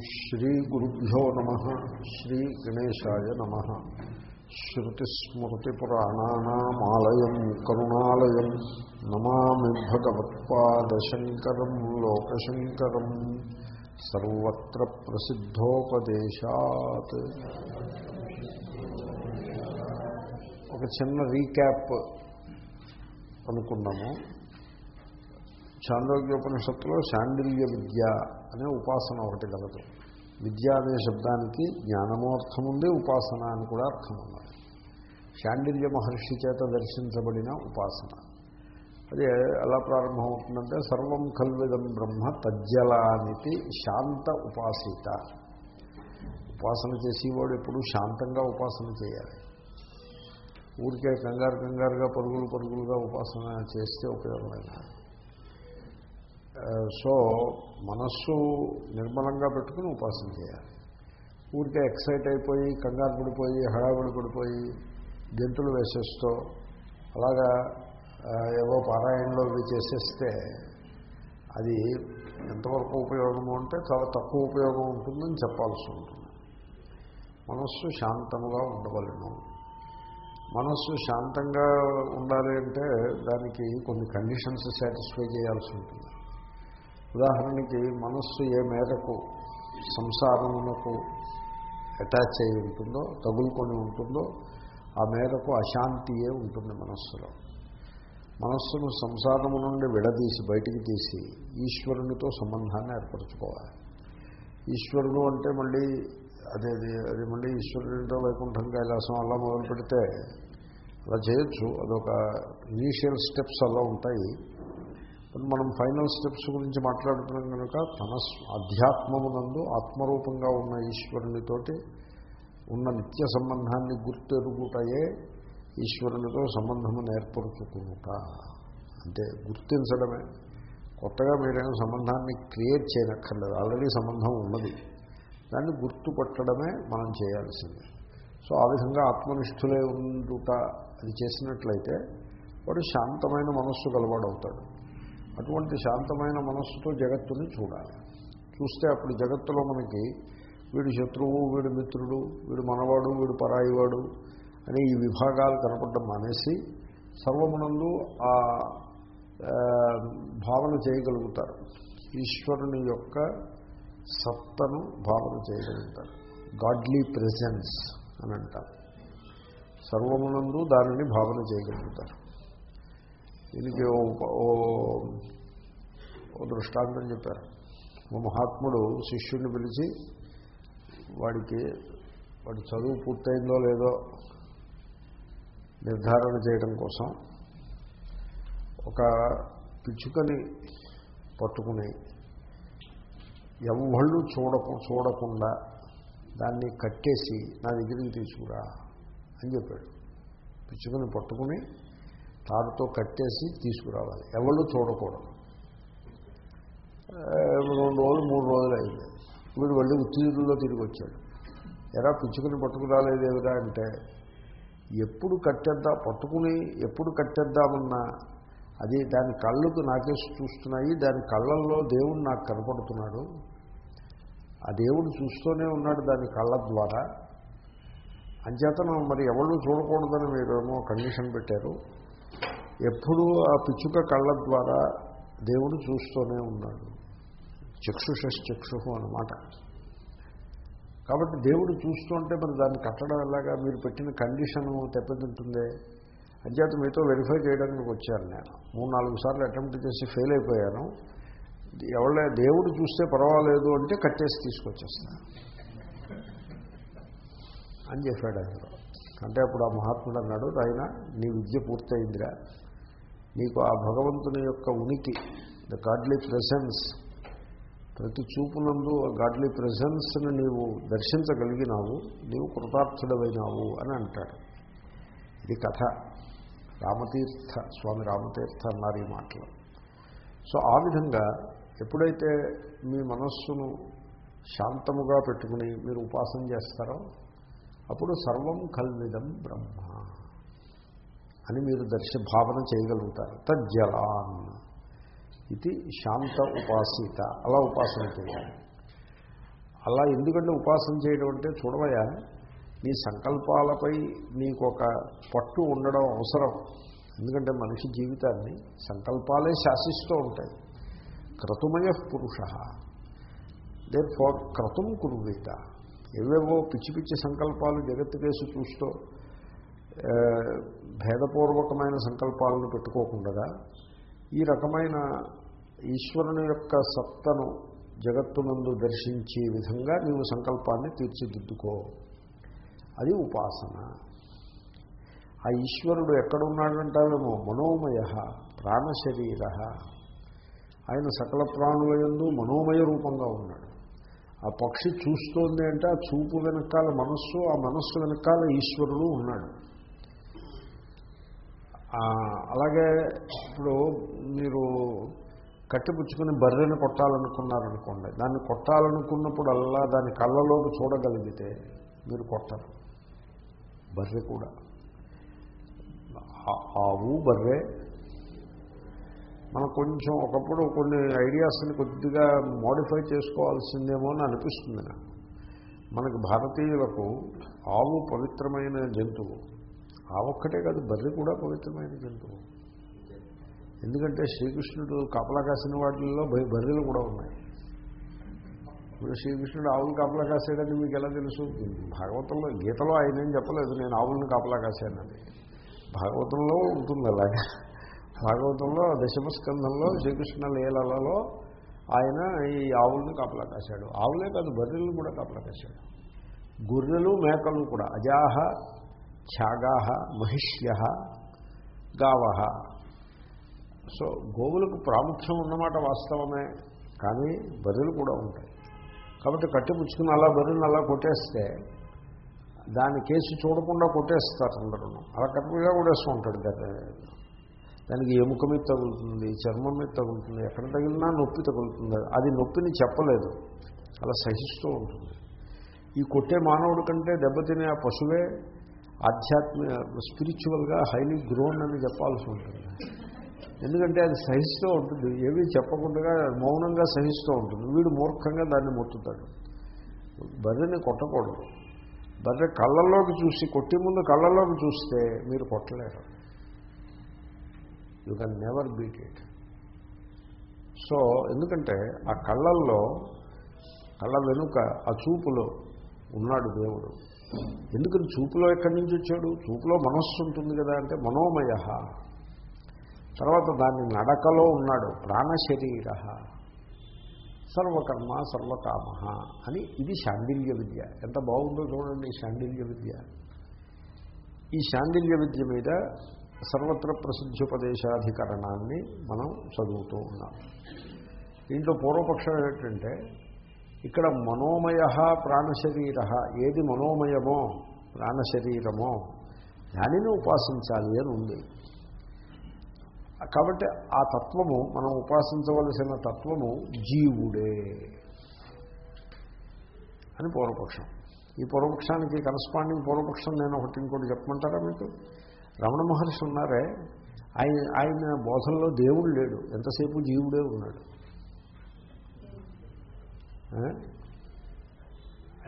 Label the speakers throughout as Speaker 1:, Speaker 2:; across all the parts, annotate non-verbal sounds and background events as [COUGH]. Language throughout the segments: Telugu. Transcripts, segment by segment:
Speaker 1: శ్రీగురుభ్యో నమ. శ్రీ గణేశాయ నమ. శ్రుతిస్మృతిపురాణానామాలయం కరుణాలయం. నమామి భగవత్పాదశంకరం లోకశంకరం. సర్వత్ర ప్రసిద్ధోపదేశాత్. ఒక చిన్న రీక్యాప్ అనుకున్నాము. చాంద్రోగ్యోపనిషత్తులో శాండిల్య విద్య అనే ఉపాసన ఒకటి కలదు. విద్య అనే శబ్దానికి జ్ఞానము అర్థం ఉంది ఉపాసన అని కూడా అర్థం ఉన్నది శాండిల్య మహర్షి చేత దర్శించబడిన ఉపాసన. అది ఎలా ప్రారంభమవుతుందంటే సర్వం కల్విదం బ్రహ్మ తజ్జలానితి శాంత ఉపాసిత. ఉపాసన చేసేవాడు ఎప్పుడు శాంతంగా ఉపాసన చేయాలి. ఊరికే కంగారు కంగారుగా పరుగులు పరుగులుగా ఉపాసన చేస్తే ఉపయోగమైన సో మనస్సు నిర్మలంగా పెట్టుకుని ఉపాసన చేయాలి. ఊరికే ఎక్సైట్ అయిపోయి కంగారు పడిపోయి హడావిడి పడిపోయి గెంతులు వేసేస్తూ అలాగా ఏవో పారాయణలో ఇవి చేసేస్తే అది ఎంతవరకు ఉపయోగము అంటే చాలా తక్కువ ఉపయోగం ఉంటుందని చెప్పాల్సి ఉంటుంది. మనస్సు శాంతముగా ఉండవలను. మనస్సు శాంతంగా ఉండాలి అంటే దానికి కొన్ని కండిషన్స్ సాటిస్ఫై చేయాల్సి ఉంటుంది. ఉదాహరణకి మనస్సు ఏ మేరకు సంసారమునకు అటాచ్ అయి ఉంటుందో తగులుకొని ఉంటుందో ఆ మేరకు అశాంతియే ఉంటుంది మనస్సులో. మనస్సును సంసారము నుండి విడదీసి బయటికి తీసి ఈశ్వరునితో సంబంధాన్ని ఏర్పరచుకోవాలి. ఈశ్వరుడు అంటే మళ్ళీ అదే అది మళ్ళీ ఈశ్వరుడితో వైకుంఠం కైలాసం అలా మొదలు పెడితే అలా చేయొచ్చు. అదొక ఇనీషియల్ స్టెప్స్ అలా ఉంటాయి. మనం ఫైనల్ స్టెప్స్ గురించి మాట్లాడుతున్నాం కనుక తన అధ్యాత్మమునందు ఆత్మరూపంగా ఉన్న ఈశ్వరునితోటి ఉన్న నిత్య సంబంధాన్ని గుర్తెరుగుటయే ఈశ్వరునితో సంబంధమును ఏర్పరుచుకుంట అంటే గుర్తించడమే. కొత్తగా మీరేమో సంబంధాన్ని క్రియేట్ చేయనక్కర్లేదు. ఆల్రెడీ సంబంధం ఉన్నది. దాన్ని గుర్తుపట్టడమే మనం చేయాల్సింది. సో ఆ విధంగా ఆత్మనిష్ఠులే ఉండుట అది చేసినట్లయితే వాడు శాంతమైన మనస్సు గలవాడవుతాడు. అటువంటి శాంతమైన మనస్సుతో జగత్తుని చూడాలి. చూస్తే అప్పుడు జగత్తులో మనకి వీడు శత్రువు వీడు మిత్రుడు వీడు మనవాడు వీడు పరాయివాడు అని ఈ విభాగాలు కనపడడం మానేసి సర్వమునందు ఆ భావన చేయగలుగుతారు. ఈశ్వరుని యొక్క సత్తను భావన చేయగలుగుతారు. గాడ్లీ ప్రెజెన్స్ అని అంటారు. సర్వమునందు దానిని భావన చేయగలుగుతారు. దీనికి ఓ దృష్టాంతం చెప్పారు. ఓ మహాత్ముడు శిష్యుడిని పిలిచి వాడికి వాడి చదువు పూర్తయిందో లేదో నిర్ధారణ చేయడం కోసం ఒక పిచ్చుకని పట్టుకుని ఎవళ్ళు చూడకు చూడకుండా దాన్ని కట్టేసి నా దగ్గరికి తీసుకురా అని చెప్పాడు. పిచ్చుకని పట్టుకుని తాడుతో కట్టేసి తీసుకురావాలి. ఎవళ్ళు చూడకూడదు. రెండు రోజులు మూడు రోజులు అయింది. వీడు వెళ్ళి ఉత్తీర్ణంలో తిరిగి వచ్చాడు. ఎలా పిచ్చుకుని పట్టుకురాలేదేవిరా అంటే ఎప్పుడు కట్టేద్దా పట్టుకుని ఎప్పుడు కట్టేద్దామన్నా అది దాని కళ్ళకు నాకేసి చూస్తున్నాయి దాని కళ్ళల్లో దేవుడు నాకు కనపడుతున్నాడు. ఆ దేవుడు చూస్తూనే ఉన్నాడు దాని కళ్ళ ద్వారా. అంచేతనం మరి ఎవరు చూడకూడదని మీరేమో కండిషన్ పెట్టారు. ఎప్పుడు ఆ పిచ్చుక కళ్ళ ద్వారా దేవుడు చూస్తూనే ఉన్నాడు. చక్షుషశ్చక్షు అన్నమాట. కాబట్టి దేవుడు చూస్తుంటే మరి దాన్ని కట్టడం ఎలాగా? మీరు పెట్టిన కండిషను దెబ్బతింటుందే అంచేత మీతో వెరిఫై చేయడానికి వచ్చాను నేను. మూడు నాలుగు సార్లు అటెంప్ట్ చేసి ఫెయిల్ అయిపోయాను. ఎవళ్ళ దేవుడు చూస్తే పర్వాలేదు అంటే కట్టేసి తీసుకొచ్చేస్తాను అని చెప్పాడు ఆయన. అంటే అప్పుడు ఆ మహాత్ముడు అన్నాడు ఆయన నీ విద్య పూర్తయిందిరా. మీకు ఆ భగవంతుని యొక్క ఉనికి ద గాడ్లీ ప్రెసెన్స్ ప్రతి చూపునందు ఆ గాడ్లీ ప్రెసెన్స్ని నీవు దర్శించగలిగినావు నీవు కృతార్థుడవైనావు అని అంటాడు. ఇది కథ. రామతీర్థ స్వామి రామతీర్థ అన్నారు ఈ మాటలు. సో ఆ విధంగా ఎప్పుడైతే మీ మనస్సును శాంతముగా పెట్టుకుని మీరు ఉపాసన చేస్తారో అప్పుడు సర్వం కల్విదం బ్రహ్మ. అని మీరు దర్శ భావన చేయగలుగుతారు. తజ్జలాన్ ఇది శాంత ఉపాసిత. అలా ఉపాసన చేయాలి. అలా ఎందుకంటే ఉపాసన చేయడం అంటే చూడవయా నీ సంకల్పాలపై నీకు ఒక పట్టు ఉండడం అవసరం. ఎందుకంటే మనిషి జీవితాన్ని సంకల్పాలే శాసిస్తూ ఉంటాయి. క్రతుమయ పురుష. దేర్ ఫార్ క్రతుం కురువీత. ఏవేవో పిచ్చి పిచ్చి సంకల్పాలు జగత్తుకేసి చూస్తూ భేదపూర్వకమైన సంకల్పాలను పెట్టుకోకుండా ఈ రకమైన ఈశ్వరుని యొక్క సత్తను జగత్తునందు దర్శించే విధంగా నీవు సంకల్పాన్ని తీర్చిదిద్దుకో. అది ఉపాసన. ఆ ఈశ్వరుడు ఎక్కడున్నాడంటావేమో? మనోమయ ప్రాణశరీర. ఆయన సకల ప్రాణుల యందు మనోమయ రూపంగా ఉన్నాడు. ఆ పక్షి చూస్తోంది అంటే ఆ చూపు వెనకాల మనస్సు ఆ మనస్సు వెనకాల ఈశ్వరుడు ఉన్నాడు. అలాగే ఇప్పుడు మీరు కట్టిపుచ్చుకుని బర్రెని కొట్టాలనుకున్నారనుకోండి దాన్ని కొట్టాలనుకున్నప్పుడు అలా దాని కళ్ళలోకి చూడగలిగితే మీరు కొట్టరు. బర్రె కూడా. ఆవు బర్రె మనం కొంచెం ఒకప్పుడు కొన్ని ఐడియాస్ని కొద్దిగా మోడిఫై చేసుకోవాల్సిందేమో అని అనిపిస్తుంది నాకు. మనకి భారతీయులకు ఆవు పవిత్రమైన జంతువు. ఆ ఒక్కటే కాదు బర్రె కూడా పవిత్రమైన జంతువు. ఎందుకంటే శ్రీకృష్ణుడు కాపలా కాసిన వాటిల్లో బర్రెలు కూడా ఉన్నాయి. ఇప్పుడు శ్రీకృష్ణుడు ఆవులు కాపలా కాసాడని మీకు ఎలా తెలుసు? భాగవతంలో గీతలో ఆయన ఏం చెప్పలేదు నేను ఆవులను కాపలా కాశానని భాగవతంలో ఉంటుంది అలాగా. భాగవతంలో దశమస్కంధంలో శ్రీకృష్ణ లీలలలో ఆయన ఈ ఆవుల్ని కాపలా కాశాడు ఆవులే కాదు బర్రెలను కూడా కాపలా కాశాడు గొర్రెలు మేకలు కూడా. అజాహ త్యాగా మహిష్య గావహ సో గోవులకు ప్రాముఖ్యం ఉన్నమాట వాస్తవమే కానీ బర్రెలు కూడా ఉంటాయి. కాబట్టి కట్టిపుచ్చుకుని అలా బరులను అలా కొట్టేస్తే దాని కేసు చూడకుండా కొట్టేస్తారు అందరూ. అలా కట్టుగా కొట్టేస్తూ ఉంటాడు దానికి ఎముక మీద తగులుతుంది చర్మం మీద తగులుతుంది ఎక్కడ తగిలినా నొప్పి తగులుతుంది. అది నొప్పిని చెప్పలేదు. అలా సహిస్తూ ఉంటుంది. ఈ కొట్టే మానవుడి కంటే దెబ్బతినే ఆ పశువే ఆధ్యాత్మిక స్పిరిచువల్గా హైలీ గ్రోన్ అని చెప్పాల్సి ఉంటుంది. ఎందుకంటే అది సహిస్తూ ఉంటుంది. ఏవి చెప్పకుండా మౌనంగా సహిస్తూ ఉంటుంది. వీడు మూర్ఖంగా దాన్ని మొత్తుతాడు. బర్రెని కొట్టకూడదు. బర్రె కళ్ళల్లోకి చూసి కొట్టి ముందు కళ్ళల్లోకి చూస్తే మీరు కొట్టలేరు. You can never beat it so ఎందుకంటే ఆ కళ్ళల్లో కళ్ళ వెనుక ఆ చూపులో ఉన్నాడు దేవుడు. ఎందుకని చూపులో ఎక్కడి నుంచి వచ్చాడు? చూపులో మనస్సు ఉంటుంది కదా అంటే మనోమయ. తర్వాత దాన్ని నడకలో ఉన్నాడు ప్రాణశరీర. సర్వకర్మ సర్వకామ అని ఇది శాండిల్య విద్య. ఎంత బాగుందో చూడండి శాండిల్య విద్య. ఈ శాండిల్య విద్య మీద సర్వత్ర ప్రసిద్ధోపదేశాధికరణాన్ని మనం చదువుతూ ఉన్నాం. దీంట్లో పూర్వపక్షం ఏంటంటే ఇక్కడ మనోమయ ప్రాణశరీర. ఏది మనోమయమో ప్రాణశరీరమో దానిని ఉపాసించాలి అని ఉంది. కాబట్టి ఆ తత్వము మనం ఉపాసించవలసిన తత్వము జీవుడే అని పూర్వపక్షం. ఈ పూర్వపక్షానికి కరస్పాండింగ్ పూర్వపక్షం నేను ఒకటి ఇంకోటి చెప్పమంటారా మీకు? రమణ మహర్షి ఉన్నారే ఆయన ఆయన బోధనలో దేవుడు లేడు ఎంతసేపు జీవుడే ఉన్నాడు.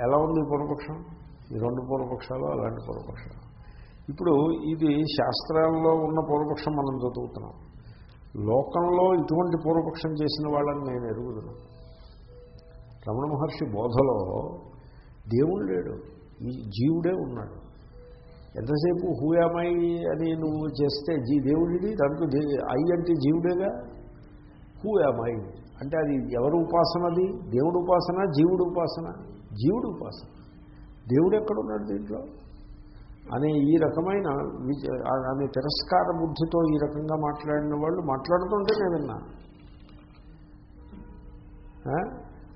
Speaker 1: ఎలా ఉంది పూర్వపక్షం? ఈ రెండు పూర్వపక్షాలు అలాంటి పూర్వపక్షాలు. ఇప్పుడు ఇది శాస్త్రాల్లో ఉన్న పూర్వపక్షం మనం చదువుతున్నాం. లోకంలో ఇటువంటి పూర్వపక్షం చేసిన వాళ్ళని నేను ఎరుగుతున్నాను రమణ మహర్షి బోధలో దేవుడు లేడు. ఈ జీవుడే ఉన్నాడు. ఎంతసేపు హూయామై అని నువ్వు చేస్తే జీ దేవుడిది దాంట్లో ఐ అంటే జీవుడేగా? హూయామై అంటే అది ఎవరు ఉపాసన అది? దేవుడు ఉపాసన జీవుడు ఉపాసన? జీవుడు ఉపాసన. దేవుడు ఎక్కడున్నాడు దీంట్లో? అనే ఈ రకమైన అనే తిరస్కార బుద్ధితో ఈ రకంగా మాట్లాడిన వాళ్ళు మాట్లాడుతుంటే నేను విన్నా.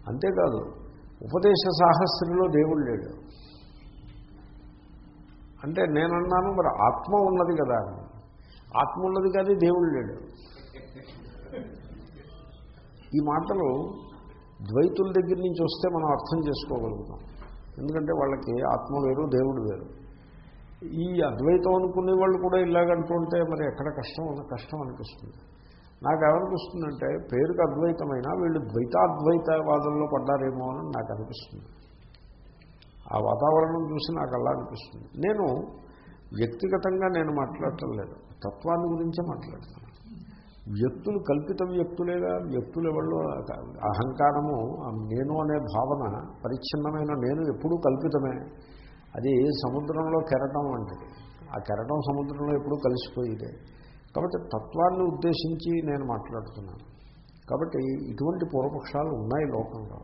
Speaker 1: అంతేకాదు ఉపదేశ సాహస్రిలో దేవుడు లేడు. అంటే నేనన్నాను మరి ఆత్మ ఉన్నది కదా ఆత్మ ఉన్నది కానీ దేవుడు లేడు. ఈ మాటలు ద్వైతుల దగ్గర నుంచి వస్తే మనం అర్థం చేసుకోగలుగుతాం. ఎందుకంటే వాళ్ళకి ఆత్మ వేరు దేవుడు వేరు. ఈ అద్వైతం అనుకునే వాళ్ళు కూడా ఇలాగంటుంటే మరి ఎక్కడ కష్టం కష్టం అనిపిస్తుంది. నాకు ఏమనిపిస్తుందంటే పేరుకి అద్వైతమైనా వీళ్ళు ద్వైతాద్వైతవాదంలో పడ్డారేమో అని నాకు అనిపిస్తుంది. ఆ వాతావరణం చూసి నాకు అలా అనిపిస్తుంది. నేను వ్యక్తిగతంగా నేను మాట్లాడటం లేదు. తత్వాన్ని గురించే మాట్లాడతాను. వ్యక్తులు కల్పిత వ్యక్తులేగా వ్యక్తులు ఎవరిలో అహంకారము నేను అనే భావన పరిచ్ఛిన్నమైన నేను ఎప్పుడూ కల్పితమే. అది సముద్రంలో కెరటం వంటిది. ఆ కెరటం సముద్రంలో ఎప్పుడూ కలిసిపోయిదే. కాబట్టి తత్వాన్ని ఉద్దేశించి నేను మాట్లాడుతున్నాను. కాబట్టి ఇటువంటి పూర్వపక్షాలు ఉన్నాయి లోకంలో.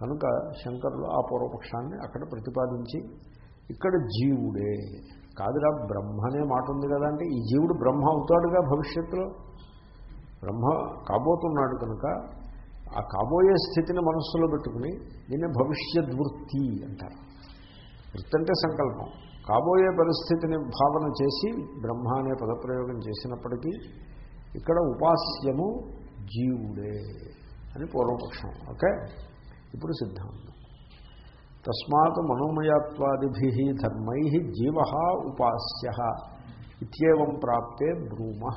Speaker 1: కనుక శంకరులు ఆ పూర్వపక్షాన్ని అక్కడ ప్రతిపాదించి ఇక్కడ జీవుడే కాదురా బ్రహ్మ అనే మాట ఉంది కదా అంటే ఈ జీవుడు బ్రహ్మ అవుతాడుగా భవిష్యత్తులో? బ్రహ్మ కాబోతున్నాడు కనుక ఆ కాబోయే స్థితిని మనస్సులో పెట్టుకుని దీన్ని భవిష్యద్వృత్తి అంటారు. వృత్తి అంటే సంకల్పం. కాబోయే పరిస్థితిని భావన చేసి బ్రహ్మ అనే పదప్రయోగం చేసినప్పటికీ ఇక్కడ ఉపాస్యము జీవుడే అని పూర్వపక్షం. ఓకే? ఇప్పుడు సిద్ధాంతం. తస్మాత్ మనోమయత్వాదిభి ధర్మై జీవ ఉపాస్య ఇత్యేవం ప్రాప్తే బ్రూమ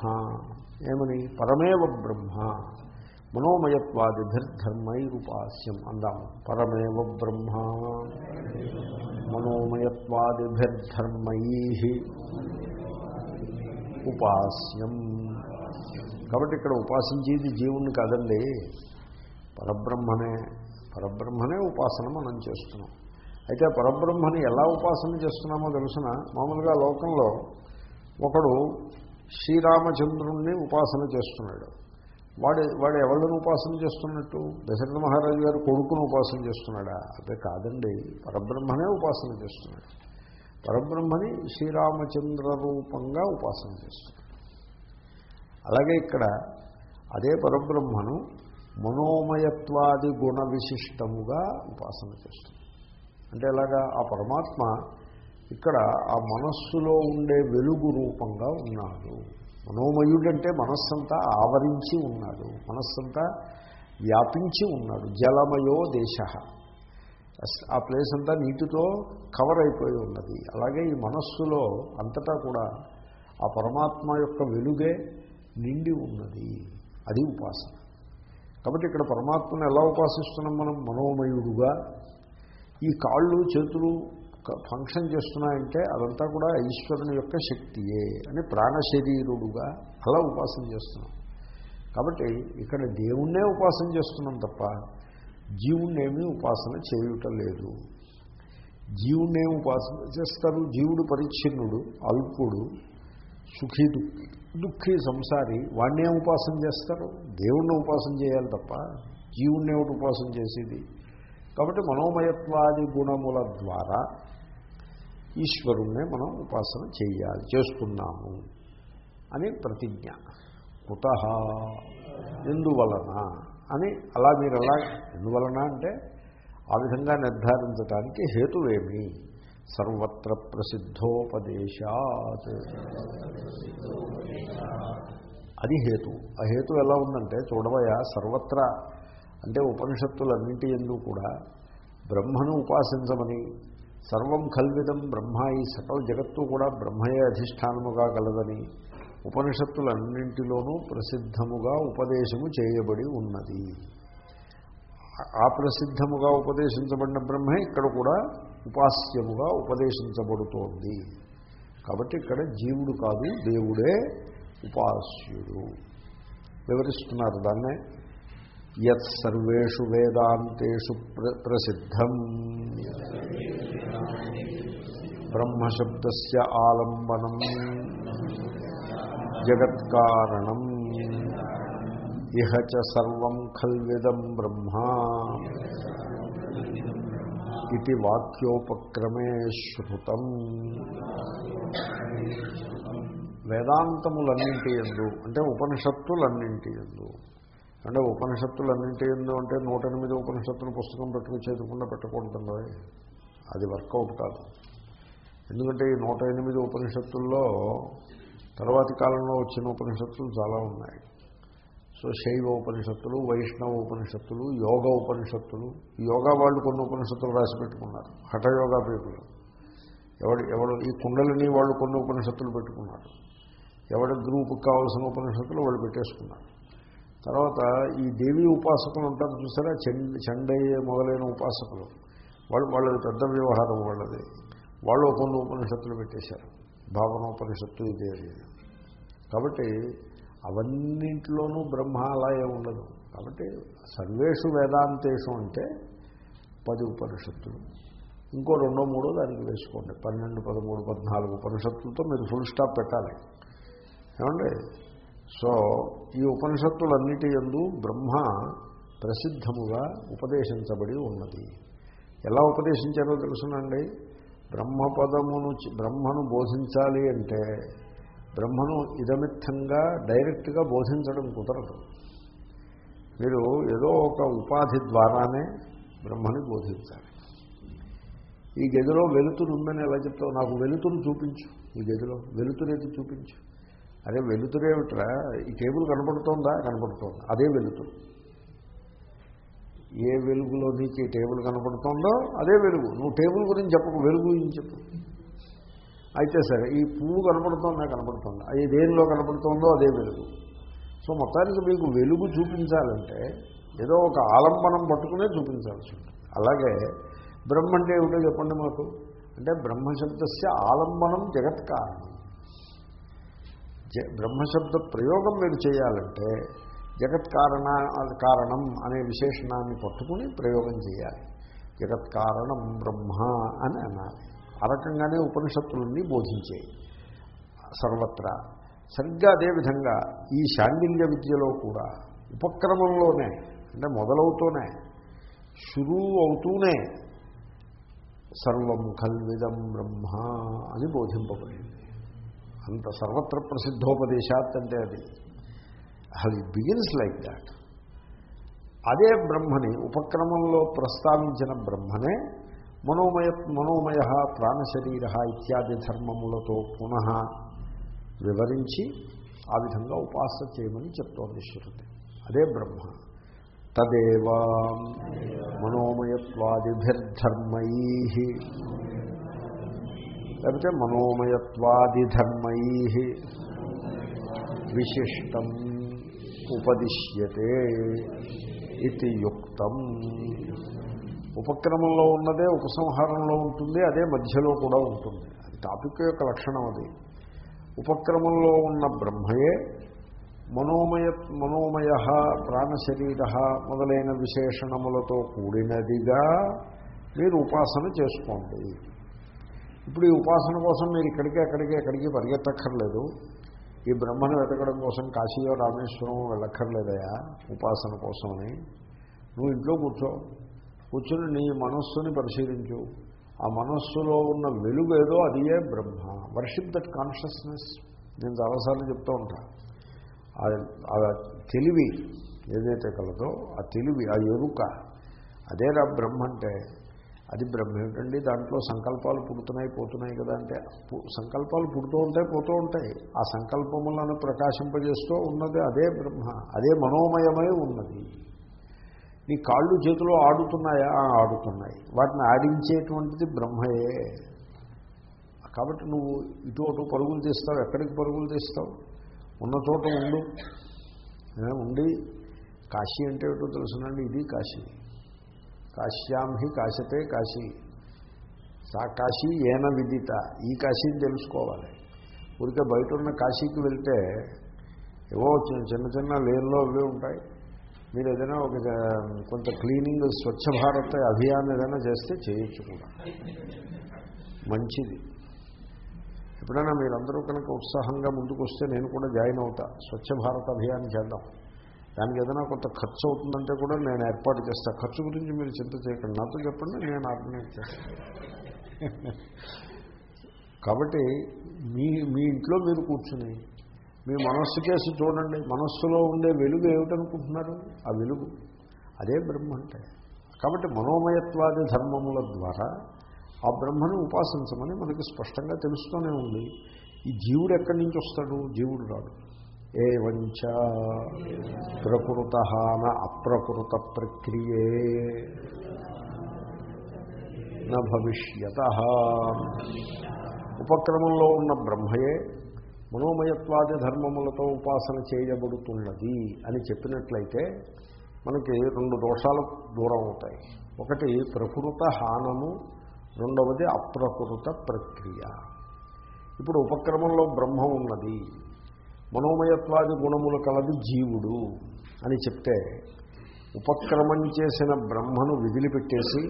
Speaker 1: ఏమని? పరమేవ బ్రహ్మ. మనోమయత్వాదిభిర్ధర్మై ఉపాస్యం అందాము పరమేవ బ్రహ్మ. మనోమయత్వాదిభిర్ధర్మై ఉపాస్యం. కాబట్టి ఇక్కడ ఉపాసించేది జీవుణ్ణి కాదండి. పరబ్రహ్మనే. పరబ్రహ్మనే ఉపాసన మనం చేస్తున్నాం. అయితే పరబ్రహ్మని ఎలా ఉపాసన చేస్తున్నామో తెలిసిన మామూలుగా లోకంలో ఒకడు శ్రీరామచంద్రుణ్ణి ఉపాసన చేస్తున్నాడు. వాడు వాడు ఎవరిని ఉపాసన చేస్తున్నట్టు? దశరథ మహారాజు గారు కొడుకును ఉపాసన చేస్తున్నాడా? అదే కాదండి పరబ్రహ్మనే ఉపాసన చేస్తున్నాడు. పరబ్రహ్మని శ్రీరామచంద్ర రూపంగా ఉపాసన చేస్తున్నాడు. అలాగే ఇక్కడ అదే పరబ్రహ్మను మనోమయత్వాది గుణ విశిష్టముగా ఉపాసన చేస్తుంది. అంటే ఎలాగా? ఆ పరమాత్మ ఇక్కడ ఆ మనస్సులో ఉండే వెలుగు రూపంగా ఉన్నాడు. మనోమయుడంటే మనస్సంతా ఆవరించి ఉన్నాడు. మనస్సంతా వ్యాపించి ఉన్నాడు. జలమయో దేశ. ఆ ప్లేస్ అంతా నీటితో కవర్ అయిపోయి ఉన్నది. అలాగే ఈ మనస్సులో అంతటా కూడా ఆ పరమాత్మ యొక్క వెలుగే నిండి ఉన్నది. అది ఉపాసన. కాబట్టి ఇక్కడ పరమాత్మను ఎలా ఉపాసిస్తున్నాం మనం? మనోమయుడుగా. ఈ కాళ్ళు చేతులు ఫంక్షన్ చేస్తున్నాయంటే అదంతా కూడా ఈశ్వరుని యొక్క శక్తియే అని ప్రాణశరీరుడుగా అలా ఉపాసన చేస్తున్నాం. కాబట్టి ఇక్కడ దేవుణ్ణే ఉపాసన చేస్తున్నాం తప్ప జీవుణ్ణేమీ ఉపాసన చేయుట లేదు. జీవుణ్ణేమి ఉపాసన చేస్తారు. జీవుడు పరిచ్ఛిన్నుడు అల్పుడు సుఖీ దుఃఖి దుఃఖీ సంసారి. వాణ్ణే ఉపాసన చేస్తారు. దేవుణ్ణి ఉపాసన చేయాలి తప్ప జీవుణ్ణి ఒకటి ఉపాసన చేసేది. కాబట్టి మనోమయత్వాది గుణముల ద్వారా ఈశ్వరుణ్ణే మనం ఉపాసన చేయాలి చేసుకున్నాము అని ప్రతిజ్ఞ. కుత ఎందువలన? అని అలా మీరు అలా ఎందువలన అంటే ఆ విధంగా నిర్ధారించడానికి హేతువేమి? సర్వత్ర ప్రసిద్ధోపదేశాత్. అది హేతు. ఆ హేతు ఎలా ఉందంటే చూడవయ సర్వత్ర అంటే ఉపనిషత్తులన్నింటి ఎందు కూడా బ్రహ్మను ఉపాసించమని సర్వం కల్విదం బ్రహ్మ ఈ సకల జగత్తు కూడా బ్రహ్మయే అధిష్టానముగా కలదని ఉపనిషత్తులన్నింటిలోనూ ప్రసిద్ధముగా ఉపదేశము చేయబడి ఉన్నది. ఆ ప్రసిద్ధముగా ఉపదేశించబడిన బ్రహ్మే ఇక్కడ కూడా ఉపాస్యముగా ఉపదేశించబడుతోంది. కాబట్టి ఇక్కడ జీవుడు కాదు దేవుడే ఉపాస్యుడు. వివరిస్తున్నారు దాన్నే. యత్ సర్వేషు వేదాంతేషు ప్రసిద్ధం. బ్రహ్మశబ్ద ఆలంబనం. జగత్కారణం. ఇహ చ సర్వం ఖల్విదం బ్రహ్మ. ఇది వాక్యోపక్రమే శృతం వేదాంతములన్నింటి ఎందు అంటే ఉపనిషత్తులన్నింటి ఎందు అంటే ఉపనిషత్తులన్నింటి ఎందు అంటే నూట ఎనిమిది ఉపనిషత్తులు పుస్తకం పెట్టుకుని చేతుకుండా పెట్టకూడదండి. అది వర్కౌట్ కాదు. ఎందుకంటే ఈ నూట ఎనిమిది ఉపనిషత్తుల్లో తర్వాతి కాలంలో వచ్చిన ఉపనిషత్తులు చాలా ఉన్నాయి. సో శైవ ఉపనిషత్తులు వైష్ణవ ఉపనిషత్తులు యోగ ఉపనిషత్తులు యోగా వాళ్ళు కొన్ని ఉపనిషత్తులు రాసి పెట్టుకున్నారు. హఠయోగా పేపులు ఎవడు ఎవడు ఈ కుండలిని వాళ్ళు కొన్ని ఉపనిషత్తులు పెట్టుకున్నారు. ఎవరి గ్రూపుకి కావాల్సిన ఉపనిషత్తులు వాళ్ళు పెట్టేసుకున్నారు. తర్వాత ఈ దేవీ ఉపాసకులు ఉంటారు చూసారా? చెండయ్య మొదలైన ఉపాసకులు. వాళ్ళు వాళ్ళది పెద్ద వ్యవహారం వాళ్ళది. వాళ్ళు కొన్ని ఉపనిషత్తులు పెట్టేశారు. భావనోపనిషత్తు ఇదే కాబట్టి అవన్నింటిలోనూ బ్రహ్మ అలాగే ఉండదు. కాబట్టి సర్వేషు వేదాంతేషు అంటే పది ఉపనిషత్తులు. ఇంకో రెండో మూడో దానికి వేసుకోండి. పన్నెండు పదమూడు పద్నాలుగు ఉపనిషత్తులతో మీరు ఫుల్ స్టాప్ పెట్టాలి. ఏమండి? సో ఈ ఉపనిషత్తులన్నిటి ఎందు బ్రహ్మ ప్రసిద్ధముగా ఉపదేశించబడి ఉన్నది. ఎలా ఉపదేశించారో తెలుసునండి? బ్రహ్మపదమును బ్రహ్మను బోధించాలి అంటే బ్రహ్మను ఇదమిత్తంగా డైరెక్ట్గా బోధించడం కుదరదు. మీరు ఏదో ఒక ఉపాధి ద్వారానే బ్రహ్మని బోధించాలి. ఈ గదిలో వెలుతురు ఉందని ఎలా చెప్తావు? నాకు వెలుతురు చూపించు. ఈ గదిలో వెలుతురేది చూపించు. అదే వెలుతురేమిట్రా ఈ టేబుల్ కనపడుతోందా? కనపడుతోంది. అదే వెలుతురు. ఏ వెలుగులో నీకు ఈ టేబుల్ కనపడుతోందో అదే వెలుగు. నువ్వు టేబుల్ గురించి చెప్పకు వెలుగు గురించి చెప్పు. అయితే సరే ఈ పువ్వు కనపడుతోందా? కనపడుతుంది. అది దేనిలో కనపడుతుందో అదే వెలుగు. సో మొత్తానికి మీకు వెలుగు చూపించాలంటే ఏదో ఒక ఆలంబనం పట్టుకునే చూపించాల్సి ఉంటుంది. అలాగే బ్రహ్మ అంటే ఏమిటో చెప్పండి మాకు. అంటే బ్రహ్మశబ్దస్య ఆలంబనం జగత్ కారణం. బ్రహ్మశబ్ద ప్రయోగం మీరు చేయాలంటే జగత్ కారణ కారణం అనే విశేషణాన్ని పట్టుకుని ప్రయోగం చేయాలి. జగత్ కారణం బ్రహ్మ అని అనాలి. ఆ రకంగానే ఉపనిషత్తులన్నీ బోధించాయి. సర్వత్రా. సరిగ్గా అదేవిధంగా ఈ శాండిల్య విద్యలో కూడా ఉపక్రమంలోనే అంటే మొదలవుతూనే షురూ అవుతూనే సర్వం కల్విదం బ్రహ్మ అని బోధింపబడింది. అంత సర్వత్ర ప్రసిద్ధోపదేశాత్ అంటే అది. అది బిగిన్స్ లైక్ దాట్. అదే బ్రహ్మని ఉపక్రమంలో ప్రస్తావించిన బ్రహ్మనే మనోమయ మనోమయ ప్రాణశరీర ఇత్యాది ధర్మములతో పునః వివరించి ఆ విధంగా ఉపాసన చేయమని చెప్తోంది శృతి. అదే బ్రహ్మ. తదేవా మనోమయత్వాదిభిర్ధర్మై. లేకపోతే మనోమయత్వాదిధర్మై విశిష్టం ఉపదిశ్యతే. ఇది యుక్తం. ఉపక్రమంలో ఉన్నదే ఉపసంహారంలో ఉంటుంది అదే మధ్యలో కూడా ఉంటుంది. అది టాపిక్ యొక్క లక్షణం అది. ఉపక్రమంలో ఉన్న బ్రహ్మయే మనోమయ మనోమయ ప్రాణశరీర మొదలైన విశేషణములతో కూడినదిగా మీరు ఉపాసన చేసుకోండి. ఇప్పుడు ఈ ఉపాసన కోసం మీరు ఇక్కడికి అక్కడికి అక్కడికి పరిగెత్తక్కర్లేదు. ఈ బ్రహ్మను వెతకడం కోసం కాశీయో రామేశ్వరం వెళ్ళక్కర్లేదయా ఉపాసన కోసమని? నువ్వు ఇంట్లో కూర్చో. కూర్చుని నీ మనస్సుని పరిశీలించు. ఆ మనస్సులో ఉన్న వెలుగు ఏదో అదియే బ్రహ్మ. Worship that consciousness. నేను చాలాసార్లు చెప్తూ ఉంటా. ఆ- ఆ తెలివి ఏదైతే కలదో ఆ తెలివి ఆ ఎరుక అదేరా బ్రహ్మ అంటే అది బ్రహ్మ ఏమిటండి? దాంట్లో సంకల్పాలు పుడుతున్నాయి పోతున్నాయి కదా అంటే సంకల్పాలు పుడుతూ ఉంటాయి పోతూ ఉంటాయి. ఆ సంకల్పములను ప్రకాశింపజేస్తూ ఉన్నది అదే బ్రహ్మ అదే మనోమయమై ఉన్నది. నీ కాళ్ళు చేతులు ఆడుతున్నాయా? ఆడుతున్నాయి. వాటిని ఆడించేటువంటిది బ్రహ్మయే. కాబట్టి నువ్వు ఇటు అటు పరుగులు తీస్తావు ఎక్కడికి పరుగులు తీస్తావు? ఉన్న చోట ఉండు. ఉండి. కాశీ అంటే ఏటో తెలుసునండి ఇది కాశీ. కాశ్యాం హి కాశతే కాశీ. సా కాశీ ఏన విదిత. ఈ కాశీని తెలుసుకోవాలి. ఊరికే బయట ఉన్న కాశీకి వెళ్తే ఏవో చిన్న చిన్న చిన్న లేన్లో అవే ఉంటాయి. మీరు ఏదైనా ఒక కొంత క్లీనింగ్ స్వచ్ఛ భారత్ అభియాన్ ఏదైనా చేస్తే చేయొచ్చు కూడా. మంచిది. ఎప్పుడైనా మీరందరూ కనుక ఉత్సాహంగా ముందుకు వస్తే నేను కూడా జాయిన్ అవుతా. స్వచ్ఛ భారత్ అభియాన్ చేద్దాం. దానికి ఏదైనా కొంత ఖర్చు అవుతుందంటే కూడా నేను ఏర్పాటు చేస్తాను ఖర్చు గురించి మీరు చింత చేయకండి. నాతో చెప్పండి నేను ఆర్గనైజ్ చేస్తాను [LAUGHS] కాబట్టి మీ మీ ఇంట్లో మీరు కూర్చుని మీ మనస్సు కేసు చూడండి. మనస్సులో ఉండే వెలుగు ఏమిటనుకుంటున్నారు? ఆ వెలుగు. అదే బ్రహ్మ అంటే. కాబట్టి మనోమయత్వాది ధర్మముల ద్వారా ఆ బ్రహ్మను ఉపాసించమని మనకి స్పష్టంగా తెలుస్తూనే ఉంది. ఈ జీవుడు ఎక్కడి నుంచి వస్తాడు? జీవుడు రాడు. ఏవంచ ప్రకృత న అప్రకృత ప్రక్రియే. న భవిష్యత. ఉపక్రమంలో ఉన్న బ్రహ్మయే. మనోమయత్వాది ధర్మములతో ఉపాసన చేయబడుతున్నది అని చెప్పినట్లయితే మనకి రెండు దోషాలు దూరం అవుతాయి. ఒకటి ప్రకృత హానము రెండవది అప్రకృత ప్రక్రియ. ఇప్పుడు ఉపక్రమంలో బ్రహ్మ ఉన్నది. మనోమయత్వాది గుణములు కలది జీవుడు అని చెప్తే ఉపక్రమం చేసిన బ్రహ్మను విదిలిపెట్టేసి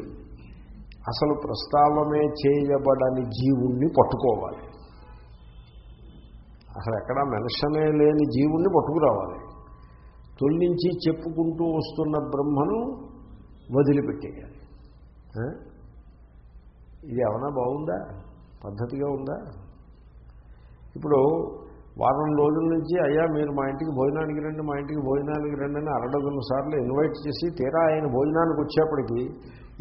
Speaker 1: అసలు ప్రస్తావమే చేయబడని జీవుణ్ణి పట్టుకోవాలి. అసలు ఎక్కడా మెన్షనే లేని జీవుణ్ణి పట్టుకురావాలి. తొలి నుంచి చెప్పుకుంటూ వస్తున్న బ్రహ్మను వదిలిపెట్టేయాలి. ఇది ఏమైనా బాగుందా? పద్ధతిగా ఉందా? ఇప్పుడు వారం రోజుల నుంచి అయ్యా మీరు మా ఇంటికి భోజనానికి రండి మా ఇంటికి భోజనానికి రండి అని అరడజను సార్లు ఇన్వైట్ చేసి తీరా ఆయన భోజనానికి వచ్చేప్పటికీ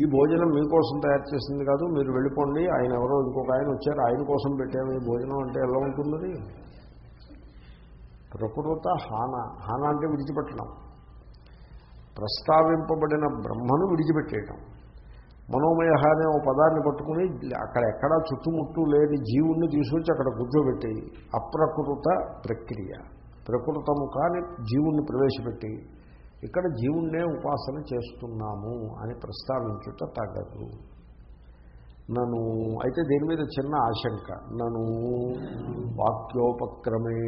Speaker 1: ఈ భోజనం మీకోసం తయారు చేసింది కాదు మీరు వెళ్ళిపోండి ఆయన ఎవరో ఇంకొక ఆయన వచ్చారు ఆయన కోసం పెట్టాము ఈ భోజనం అంటే ఎలా ఉంటుంది ప్రకృత హాన హాన అంటే విడిచిపెట్టడం. ప్రస్తావింపబడిన బ్రహ్మను విడిచిపెట్టేయటం. మనోమయ అనే ఓ పదాన్ని పట్టుకుని అక్కడ ఎక్కడా చుట్టుముట్టు లేని జీవుణ్ణి తీసుకొచ్చి అక్కడ కూర్చోబెట్టి అప్రకృత ప్రక్రియ. ప్రకృతము కాని జీవుణ్ణి ప్రవేశపెట్టి ఇక్కడ జీవుణ్ణే ఉపాసన చేస్తున్నాము అని ప్రస్తావించుట తగదు. నను అయితే దీని మీద చిన్న ఆశంక? నను వాక్యోపక్రమే.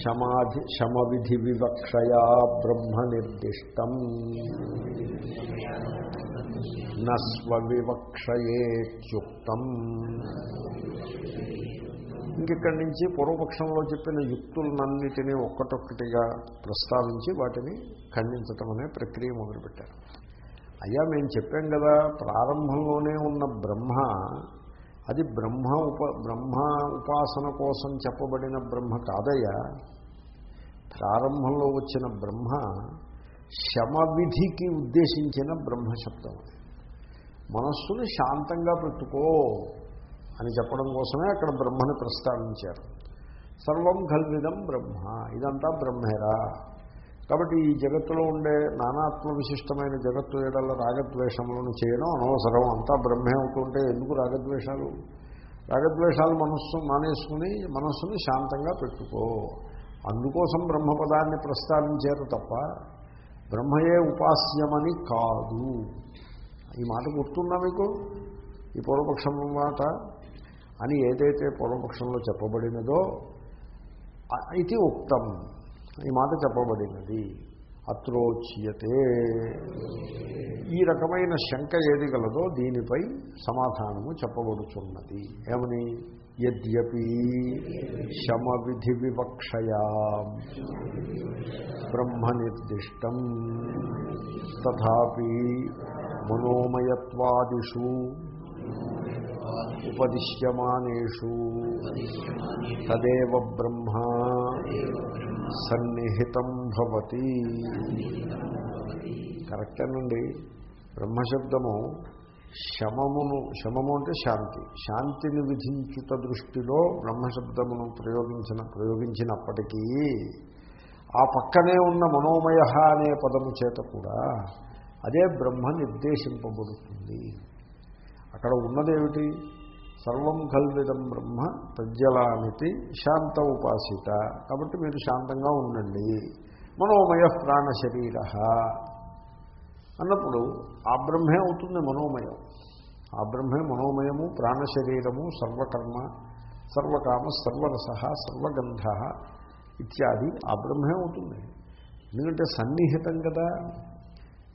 Speaker 1: శమాధి శమవిధి వివక్షయా బ్రహ్మ నిర్దిష్టం నస్వవివక్షయేత్యుక్తం ఇంకిక్కడి నుంచి పూర్వపక్షంలో చెప్పిన యుక్తులన్నిటినీ ఒక్కటొక్కటిగా ప్రస్తావించి వాటిని ఖండించటం అనే ప్రక్రియ మొదలుపెట్టారు. అయ్యా మేము చెప్పాం కదా ప్రారంభంలోనే ఉన్న బ్రహ్మ అది బ్రహ్మ ఉప బ్రహ్మ ఉపాసన కోసం చెప్పబడిన బ్రహ్మ కాదయ్యా. ప్రారంభంలో వచ్చిన బ్రహ్మ శమవిధికి ఉద్దేశించిన బ్రహ్మశబ్దం అది. మనస్సుని శాంతంగా పెట్టుకో అని చెప్పడం కోసమే అక్కడ బ్రహ్మని ప్రస్తావించారు. సర్వం కల్విదం బ్రహ్మ ఇదంతా బ్రహ్మేరా? కాబట్టి ఈ జగత్తులో ఉండే నానాత్మ విశిష్టమైన జగత్తు ఏడల రాగద్వేషములను చేయడం అనవసరం. అంతా బ్రహ్మే అవుతుంటే ఎందుకు రాగద్వేషాలు? రాగద్వేషాలు మనస్సు మానేసుకుని మనస్సుని శాంతంగా పెట్టుకో. అందుకోసం బ్రహ్మపదాన్ని ప్రస్తావించారు తప్ప బ్రహ్మయే ఉపాస్యమని కాదు. ఈ మాట గుర్తుందా మీకు? ఈ పూర్వపక్షం మాట అని ఏదైతే పూర్వపక్షంలో చెప్పబడినదో ఇది ఉక్తం. ఈ మాట చెప్పబడినది. అత్రోచ్యతే ఈ రకమైన శంక ఏది గలదో దీనిపై సమాధానము చెప్పబడుచున్నది. ఏమని? యద్యపి శమవిధి వివక్షయా. బ్రహ్మ నిర్దిష్టం తథాపి మనోమయత్వాదిషు. ఉపదిశ్యమానేషు. తదేవ బ్రహ్మ సన్నిహితం భవతి. కరెక్టేనండి బ్రహ్మశబ్దము శమమును శమము అంటే శాంతి. శాంతిని విధించుట దృష్టిలో బ్రహ్మశబ్దమును ప్రయోగించిన ప్రయోగించినప్పటికీ ఆ పక్కనే ఉన్న మనోమయ అనే పదము చేత కూడా అదే బ్రహ్మ నిర్దేశింపబడుతుంది. అక్కడ ఉన్నదేమిటి? సర్వం కల్విదం బ్రహ్మ ప్రజ్వలామితి శాంత ఉపాసిత. కాబట్టి మీరు శాంతంగా ఉండండి. మనోమయ ప్రాణ శరీర. అన్నప్పుడు ఆ బ్రహ్మే అవుతుంది మనోమయం. ఆ బ్రహ్మే మనోమయము ప్రాణ శరీరము సర్వకర్మ సర్వకామ సర్వరస సర్వగంధ ఇత్యాది ఆ బ్రహ్మే అవుతుంది. ఎందుకంటే సన్నిహితం కదా.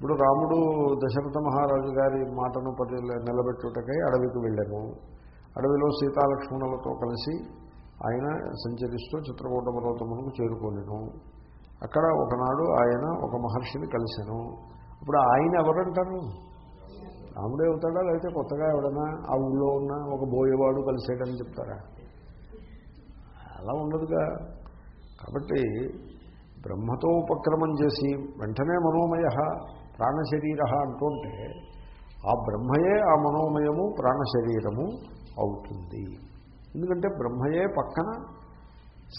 Speaker 1: ఇప్పుడు రాముడు దశరథ మహారాజు గారి మాటను పరి నిలబెట్టుటకై అడవికి వెళ్ళాను అడవిలో సీతాలక్ష్మణులతో కలిసి ఆయన సంచరిస్తూ చిత్రకూట పర్వతమునకు చేరుకోలేను అక్కడ ఒకనాడు ఆయన ఒక మహర్షిని కలిశాను ఇప్పుడు ఆయన ఎవరంటారు? రాముడే అవుతాడా లేకపోతే కొత్తగా ఎవడన్నా ఆ ఊళ్ళో ఉన్న ఒక బోయేవాడు కలిసేటని చెప్తారా? అలా ఉండదుగా. కాబట్టి బ్రహ్మతో ఉపక్రమం చేసి వెంటనే మనోమయ ప్రాణశరీర అంటుంటే ఆ బ్రహ్మయే ఆ మనోమయము ప్రాణశరీరము అవుతుంది. ఎందుకంటే బ్రహ్మయే పక్కన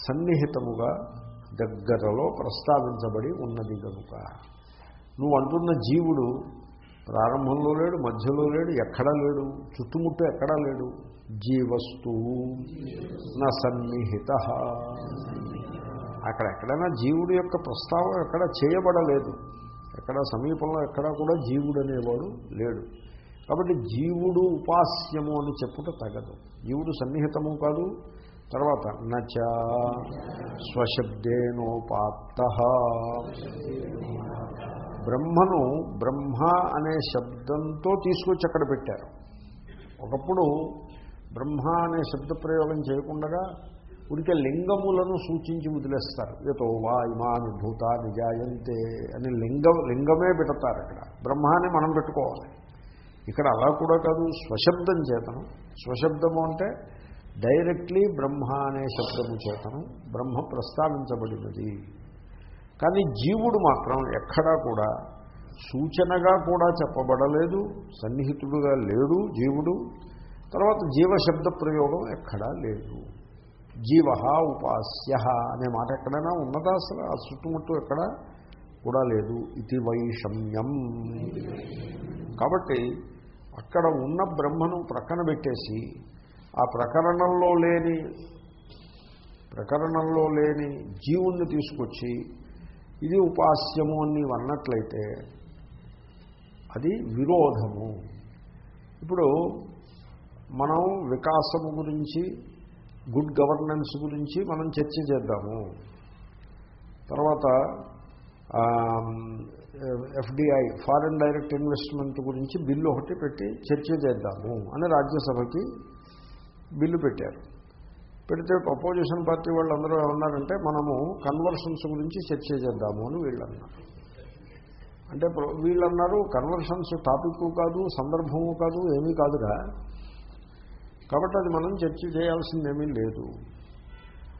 Speaker 1: సన్నిహితముగా దగ్గరలో ప్రస్తావించబడి ఉన్నది కనుక నువ్వు అంటున్న జీవుడు ప్రారంభంలో లేడు మధ్యలో లేడు ఎక్కడా లేడు చుట్టుముట్టు ఎక్కడా లేడు? జీవస్తు నా సన్నిహిత. అక్కడ ఎక్కడైనా జీవుడి యొక్క ప్రస్తావం ఎక్కడ చేయబడలేదు. ఎక్కడ సమీపంలో ఎక్కడా కూడా జీవుడు అనేవాడు లేడు. కాబట్టి జీవుడు ఉపాస్యము అని చెప్పుట తగదు. జీవుడు సన్నిహితము కాదు. తర్వాత నచ స్వశబ్దేనోపాత్త. బ్రహ్మను బ్రహ్మ అనే శబ్దంతో తీసుకొచ్చి అక్కడ పెట్టారు. ఒకప్పుడు బ్రహ్మ అనే శబ్ద ప్రయోగం చేయకుండా ఉడికే లింగములను సూచించి వదిలేస్తారు. ఏతో వా ఇమాని భూత నిజాయంతే అని లింగం లింగమే పెడతారు అక్కడ బ్రహ్మాన్ని మనం పెట్టుకోవాలి. ఇక్కడ అలా కూడా కాదు స్వశబ్దం చేతను. స్వశబ్దము అంటే డైరెక్ట్లీ బ్రహ్మ అనే శబ్దము చేతను. బ్రహ్మ ప్రస్తావించబడినది. కానీ జీవుడు మాత్రం ఎక్కడా కూడా సూచనగా కూడా చెప్పబడలేదు సన్నిహితుడుగా లేడు జీవుడు. తర్వాత జీవశబ్ద ప్రయోగం ఎక్కడా లేదు. జీవ ఉపాస్య అనే మాట ఎక్కడైనా ఉన్నదా అసలు? ఆ చుట్టుముట్టు ఎక్కడ కూడా లేదు. ఇది వైషమ్యం. కాబట్టి అక్కడ ఉన్న బ్రహ్మను ప్రక్కన పెట్టేసి ఆ ప్రకరణంలో లేని ప్రకరణంలో లేని జీవుణ్ణి తీసుకొచ్చి ఇది ఉపాస్యము అని నీవు అన్నట్లయితే అది విరోధము. ఇప్పుడు మనం వికాసము గురించి గుడ్ గవర్నెన్స్ గురించి మనం చర్చ చేద్దాము. తర్వాత ఎఫ్డిఐ ఫారిన్ డైరెక్ట్ ఇన్వెస్ట్మెంట్ గురించి బిల్లు ఒకటి పెట్టి చర్చ చేద్దాము అని రాజ్యసభకి బిల్లు పెట్టారు. పెడితే అపోజిషన్ పార్టీ వాళ్ళు అందరూ ఏమన్నారంటే మనము కన్వర్షన్స్ గురించి చర్చ చేద్దాము అని వీళ్ళు అన్నారు అంటే వీళ్ళన్నారు కన్వర్షన్స్ టాపిక్ కాదు సందర్భము కాదు ఏమీ కాదుగా కాబట్టి అది మనం చర్చ చేయాల్సిందేమీ లేదు.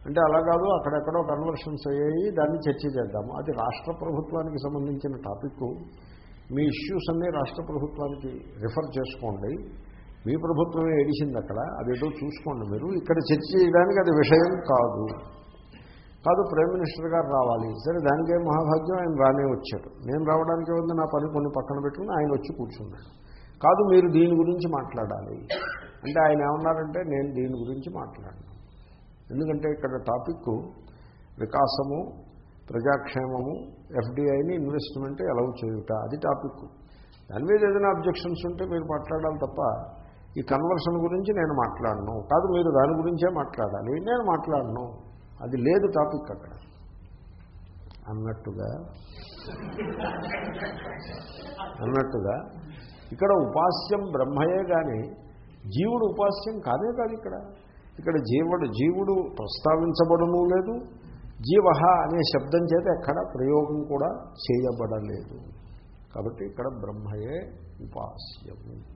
Speaker 1: అంటే అలా కాదు అక్కడెక్కడో కన్వర్షన్స్ అయ్యాయి దాన్ని చర్చ చేద్దాము. అది రాష్ట్ర ప్రభుత్వానికి సంబంధించిన టాపిక్ మీ ఇష్యూస్ అన్నీ రాష్ట్ర ప్రభుత్వానికి రిఫర్ చేసుకోండి. మీ ప్రభుత్వమే ఏడిసింది అక్కడ అదేదో చూసుకోండి మీరు. ఇక్కడ చర్చ చేయడానికి అది విషయం కాదు. కాదు ప్రైమ్ మినిస్టర్ గారు రావాలి. సరే దానికే మహాభాగ్యం ఆయన రానే వచ్చాడు. నేను రావడానికి ఉంది నా పని కొన్ని పక్కన పెట్టుకుని ఆయన వచ్చి కూర్చున్నాడు. కాదు మీరు దీని గురించి మాట్లాడాలి. అంటే ఆయన ఏమన్నారంటే నేను దీని గురించి మాట్లాడను. ఎందుకంటే ఇక్కడ టాపిక్ వికాసము ప్రజాక్షేమము ఎఫ్డిఐని ఇన్వెస్ట్మెంట్ అలౌ చేయుట అది టాపిక్. దాని మీద ఏదైనా అబ్జెక్షన్స్ ఉంటే మీరు మాట్లాడాలి తప్ప ఈ కన్వర్షన్ గురించి నేను మాట్లాడను. కాదు మీరు దాని గురించే మాట్లాడాలి. నేను మాట్లాడను. అది లేదు టాపిక్ అక్కడ. అన్నట్టుగా అన్నట్టుగా ఇక్కడ ఉపాస్యం బ్రహ్మయే కానీ జీవుడు ఉపాస్యం కాదే కాదు ఇక్కడ. ఇక్కడ జీవుడు జీవుడు ప్రస్తావించబడము లేదు. జీవ అనే శబ్దం చేత ఎక్కడ ప్రయోగం కూడా చేయబడలేదు. కాబట్టి ఇక్కడ బ్రహ్మయే ఉపాస్యము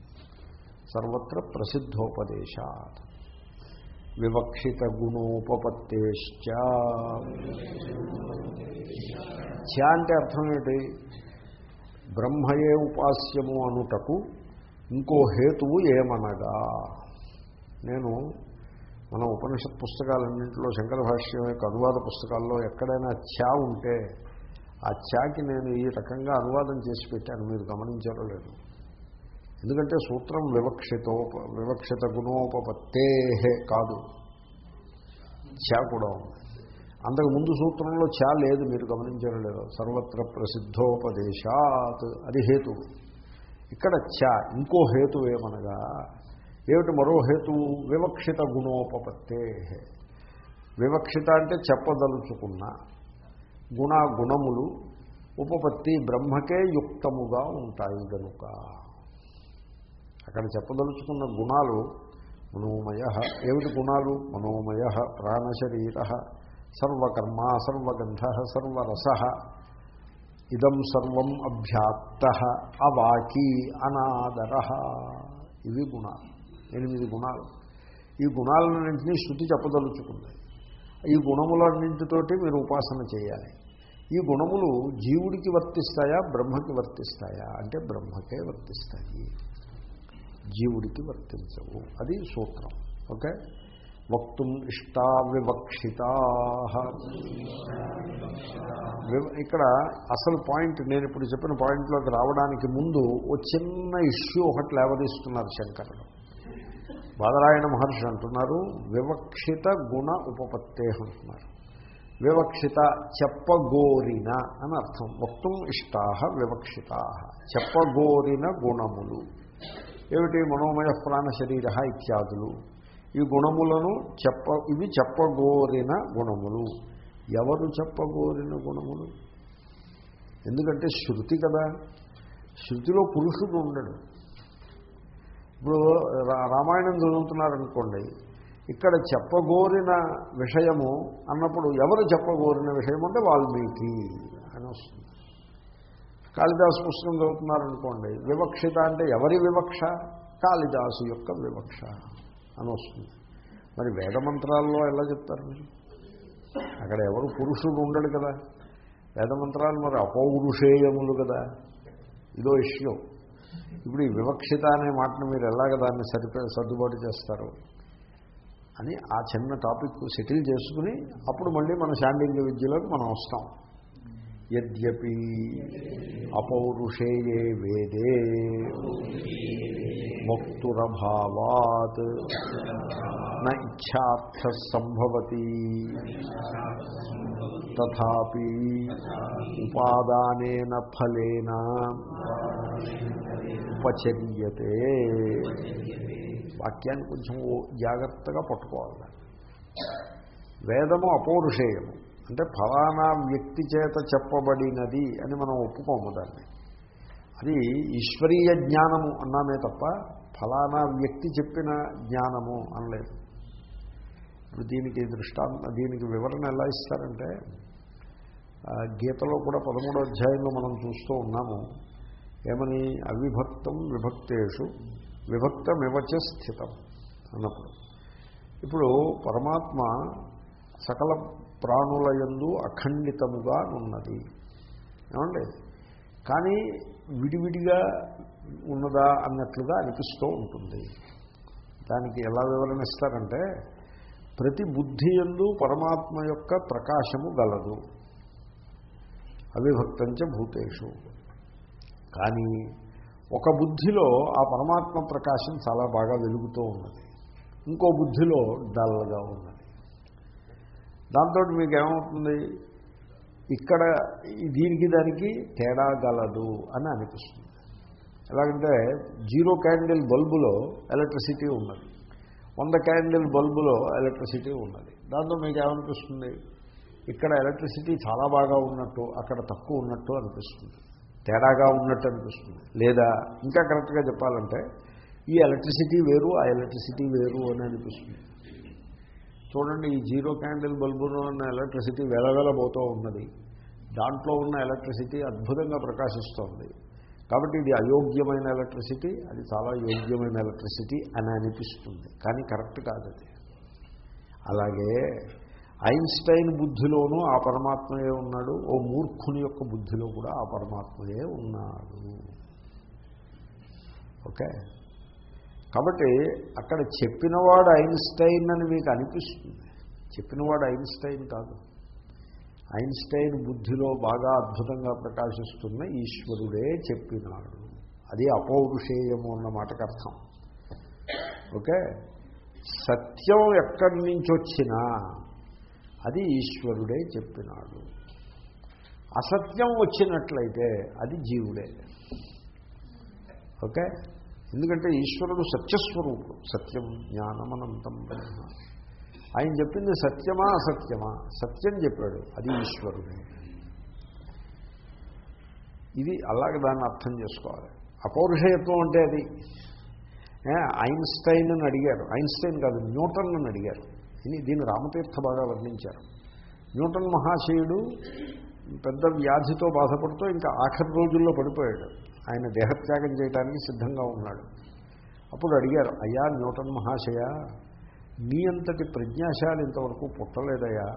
Speaker 1: సర్వత్ర ప్రసిద్ధోపదేశాత్. వివక్షిత గుణోపపత్తేశ్చ. చ అంటే అర్థం ఏంటి? బ్రహ్మయే ఉపాస్యము అనుటకు ఇంకో హేతువు ఏమనగా? నేను మన ఉపనిషత్ పుస్తకాలన్నింటిలో శంకర భాష్యం యొక్క అనువాద పుస్తకాల్లో ఎక్కడైనా ఛా ఉంటే ఆ ఛాకి నేను ఈ రకంగా అనువాదం చేసి పెట్టాను. మీరు గమనించారో లేదు. ఎందుకంటే సూత్రం వివక్షితోప వివక్షిత గుణోపపత్తే కాదు. ఛా కూడా ఉంది. అంతకు ముందు సూత్రంలో ఛా లేదు. మీరు గమనించారో లేదో. సర్వత్ర ప్రసిద్ధోపదేశాత్. అది హేతు ఇక్కడ ఛ ఇంకో హేతు ఏమనగా ఏమిటి మరో హేతువు వివక్షిత గుణోపపత్తే. వివక్షిత అంటే చెప్పదలుచుకున్న గుణ గుణములు ఉపపత్తి బ్రహ్మకే యుక్తముగా ఉంటాయి కనుక అక్కడ చెప్పదలుచుకున్న గుణాలు మనోమయ. ఏమిటి గుణాలు? మనోమయ ప్రాణశరీర సర్వకర్మ సర్వగంధ సర్వరస. ఇదం సర్వం అభ్యాప్త అవాకి అనాదర. ఇవి గుణాలు. ఎనిమిది గుణాలు. ఈ గుణాలన్నింటినీ శృతి చెప్పదలుచుకుంది. ఈ గుణములన్నింటితోటి మీరు ఉపాసన చేయాలి. ఈ గుణములు జీవుడికి వర్తిస్తాయా బ్రహ్మకి వర్తిస్తాయా? అంటే బ్రహ్మకే వర్తిస్తాయి. జీవుడికి వర్తించవు. అది సూత్రం. ఓకే? వక్తుం ఇష్టా వివక్షితా. వివ- ఇక్కడ అసలు పాయింట్ నేను ఇప్పుడు చెప్పిన పాయింట్లోకి రావడానికి ముందు ఓ చిన్న ఇష్యూ ఒకటి లేవదీస్తున్నారు శంకరుడు బాదరాయణ మహర్షి అంటున్నారు వివక్షిత గుణ ఉపపత్తే అంటున్నారు. వివక్షిత చెప్పగోరిన అని అర్థం. వక్తుం ఇష్టా వివక్షిత. చెప్పగోరిన గుణములు. ఏమిటి? మనోమయ ప్రాణ శరీర ఇత్యాదులు. ఈ గుణములను చెప్ప ఇవి చెప్పగోరిన గుణములు. ఎవరు చెప్పగోరిన గుణములు? ఎందుకంటే శృతి కదా. శృతిలో పురుషుడు ఉండడు. ఇప్పుడు రా- రామాయణం చదువుతున్నారనుకోండి ఇక్కడ చెప్పగోరిన విషయము అన్నప్పుడు ఎవరు చెప్పగోరిన విషయం అంటే వాల్మీకి అని వస్తుంది. కాళిదాసు పుస్తకం చదువుతున్నారనుకోండి వివక్షిత అంటే ఎవరి వివక్ష? కాళిదాసు యొక్క వివక్ష. అని వస్తుంది మరి వేదమంత్రాల్లో ఎలా చెప్తారు మీరు? అక్కడ ఎవరు పురుషుడు ఉండడు కదా. వేదమంత్రాలు మరి అపౌరుషేయములు కదా. ఇదో ఇష్యూ ఇప్పుడు ఈ వివక్షిత అనే మాటను మీరు ఎలాగ దాన్ని సరిపే సర్దుబాటు చేస్తారు? అని ఆ చిన్న టాపిక్ సెటిల్ చేసుకుని అప్పుడు మళ్ళీ మన శాండింగ్ విద్యలోకి మనం వస్తాం. యద్యపి అపౌరుషేయే వేదే ముక్తురభావాత్ న ఇచ్ఛార్థ సంభవతి తథాపి ఉపాదానేన ఫలేన ఉపచర్యతే వాక్యాన్ని కొంచెం ఓ- జాగ్రత్తగా పట్టుకోవాలి వేదము అపౌరుషేయము. అంటే ఫలానా వ్యక్తి చేత చెప్పబడినది అని మనం ఒప్పుకోము దాన్ని. అది ఈశ్వరీయ జ్ఞానము అన్నామే తప్ప ఫలానా వ్యక్తి చెప్పిన జ్ఞానము అనలేదు. ఇప్పుడు దీనికి దృష్టాంత దీనికి వివరణ ఎలా ఇస్తారంటే గీతలో కూడా పదమూడో అధ్యాయంలో మనం చూస్తూ ఉన్నాము ఏమని? అవిభక్తం విభక్తేషు విభక్తమివచ స్థితం అన్నప్పుడు. ఇప్పుడు పరమాత్మ సకల ప్రాణుల యందు అఖండితముగా ఉన్నది. ఏమండి? కానీ విడివిడిగా ఉన్నదా అన్నట్లుగా అనిపిస్తూ ఉంటుంది. దానికి ఎలా వివరణ ఇస్తారంటే ప్రతి బుద్ధి ఎందు పరమాత్మ యొక్క ప్రకాశము గలదు. అవిభక్తంచ భూతేషు. కానీ ఒక బుద్ధిలో ఆ పరమాత్మ ప్రకాశం చాలా బాగా వెలుగుతూ ఉన్నది. ఇంకో బుద్ధిలో డల్గా ఉన్నది. దాంతో మీకు ఏమవుతుంది ఇక్కడ దీనికి దానికి తేడా గలదు అని అనిపిస్తుంది. ఎలాగంటే జీరో క్యాండిల్ బల్బులో ఎలక్ట్రిసిటీ ఉన్నది. వంద క్యాండిల్ బల్బులో ఎలక్ట్రిసిటీ ఉన్నది. దాంతో మీకు ఏమనిపిస్తుంది ఇక్కడ ఎలక్ట్రిసిటీ చాలా బాగా ఉన్నట్టు అక్కడ తక్కువ ఉన్నట్టు అనిపిస్తుంది. తేడాగా ఉన్నట్టు అనిపిస్తుంది. లేదా ఇంకా కరెక్ట్గా చెప్పాలంటే ఈ ఎలక్ట్రిసిటీ వేరు ఆ ఎలక్ట్రిసిటీ వేరు అని అనిపిస్తుంది. చూడండి ఈ జీరో క్యాండిల్ బల్బులో ఉన్న ఎలక్ట్రిసిటీ వెలవెలబోతూ ఉన్నది. దాంట్లో ఉన్న ఎలక్ట్రిసిటీ అద్భుతంగా ప్రకాశిస్తోంది. కాబట్టి ఇది అయోగ్యమైన ఎలక్ట్రిసిటీ అది చాలా యోగ్యమైన ఎలక్ట్రిసిటీ అని అనిపిస్తుంది. కానీ కరెక్ట్ కాదు అది. అలాగే ఐన్స్టైన్ బుద్ధిలోనూ ఆ పరమాత్మయే ఉన్నాడు. ఓ మూర్ఖుని యొక్క బుద్ధిలో కూడా ఆ పరమాత్మయే ఉన్నాడు. ఓకే? కాబట్టి అక్కడ చెప్పినవాడు ఐన్స్టైన్ అని మీకు అనిపిస్తుంది. చెప్పినవాడు ఐన్స్టైన్ కాదు. ఐన్స్టైన్ బుద్ధిలో బాగా అద్భుతంగా ప్రకాశిస్తున్న ఈశ్వరుడే చెప్పినాడు. అది అపౌరుషేయము అన్న మాటకు అర్థం. ఓకే? సత్యం ఎక్కడి నుంచి వచ్చినా అది ఈశ్వరుడే చెప్పినాడు. అసత్యం వచ్చినట్లయితే అది జీవుడే. ఓకే? ఎందుకంటే ఈశ్వరుడు సత్యస్వరూపుడు. సత్యం జ్ఞానమనంతం బ్రహ్మ. ఆయన చెప్పింది సత్యమా అసత్యమా? సత్యం చెప్పాడు అది ఈశ్వరుడు. ఇది అలాగే దాన్ని అర్థం చేసుకోవాలి. అపౌరుషయత్వం అంటే అది. ఐన్స్టైన్ అని అడిగారు. ఐన్స్టైన్ కాదు న్యూటన్ అని అడిగారు. ఇది దీన్ని రామతీర్థ బాగా వర్ణించారు. న్యూటన్ మహాశయుడు పెద్ద వ్యాధితో బాధపడుతూ ఇంకా ఆఖరి రోజుల్లో పడిపోయాడు. ఆయన దేహత్యాగం చేయడానికి సిద్ధంగా ఉన్నాడు. అప్పుడు అడిగారు అయ్యా న్యూటన్ మహాశయ నీ అంతటి ప్రజ్ఞాశాలు ఇంతవరకు పుట్టలేదయ్యా.